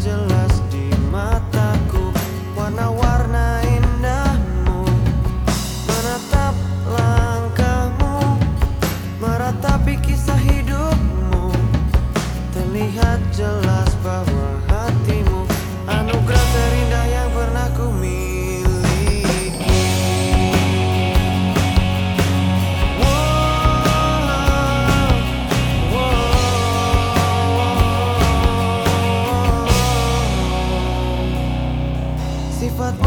angel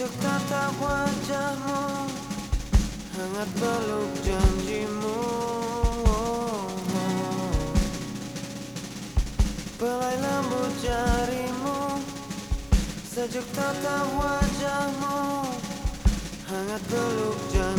Sejuk tatap wajahmu Hangat peluk janjimu. Pelai lembut jarimu Sejuk tatap wajahmu Hangat peluk janjimu.